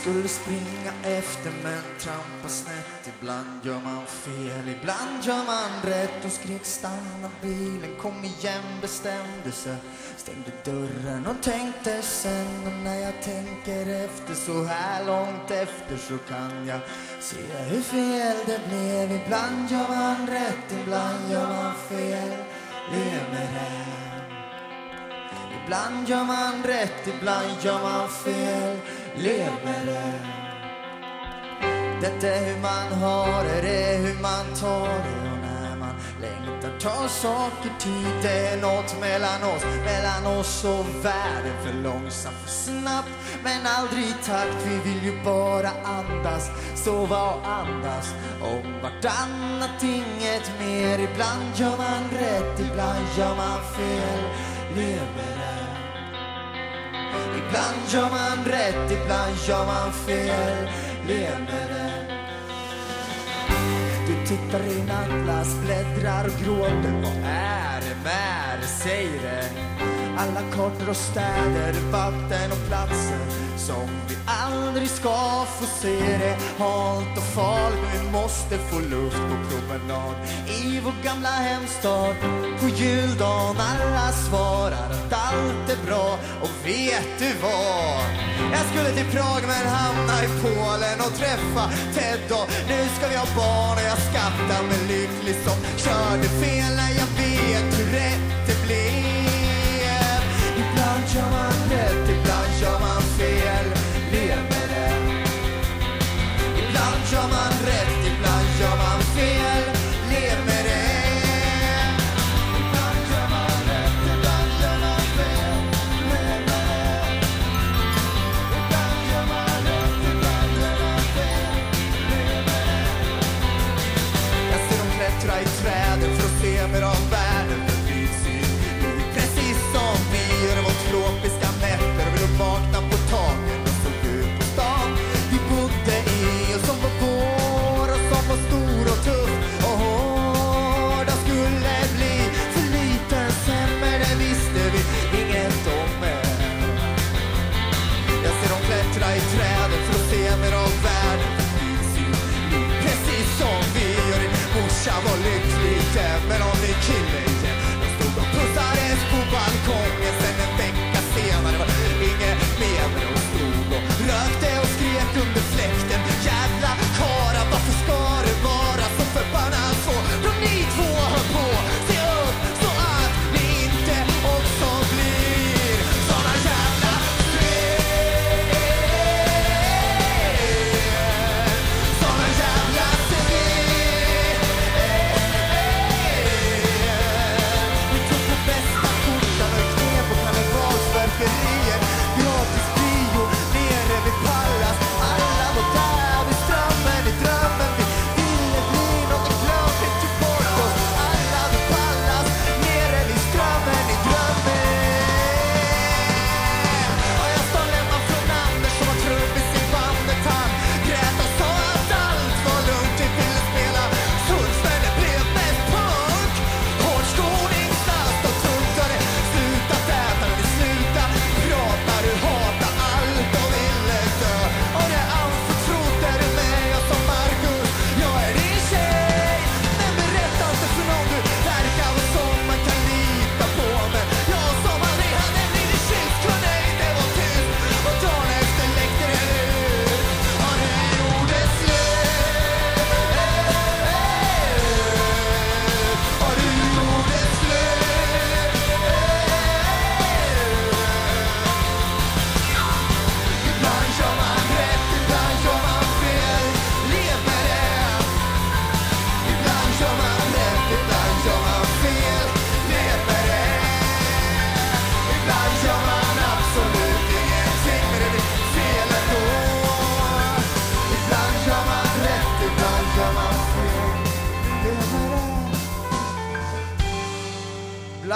skulle springa efter men trampa snett. Ibland gör man fel, ibland gör man rätt. Och skrek stanna bilen, kom igen, bestämde sig. Stängde dörren och tänkte sen Och när jag tänker efter så här långt efter så kan jag se hur fel det blev. Ibland gör man rätt, ibland gör man fel. Lev med det. Ibland gör man rätt, ibland gör man fel. Lev med det Det är hur man har det, det är hur man tar det. Och när man längtar tar saker tid Det är nåt mellan oss, mellan oss och världen För långsamt, för snabbt, men aldrig i takt Vi vill ju bara andas, sova och andas Om vartannat, inget mer. Ibland gör man rätt, ibland gör man fel. Lev med det Ibland gör man rätt, ibland gör man fel. Lev med det. Du tittar i en atlas, bläddrar och gråter. Vad är det med det? Säg det. Alla kartor och städer, vatten och platser Som vi aldrig ska få se det. Halt och farligt, vi måste få luft på promenad. I vår gamla hemstad På juldagen alla svarar att allt är bra. Och vet du vad? Jag skulle till Prag men hamna i Polen och träffa Ted och nu ska vi ha barn och jag skattar mig lycklig som körde fel när jag vet hur rätt det blev. Ibland gör man rätt, ibland gör man fel. Lev med det. Ibland gör man i träden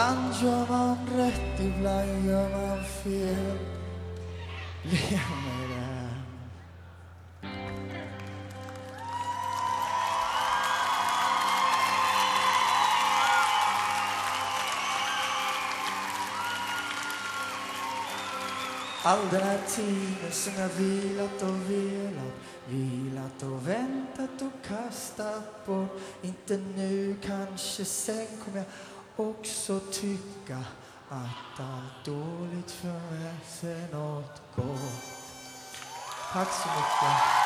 Ibland gör man rätt, ibland gör man fel. Lev med det. All den här tiden som jag vilat och velat Vilat och väntat och kastat bort Inte nu, kanske sen kommer jag också tycka att allt dåligt för väsen åt gott Tack så mycket.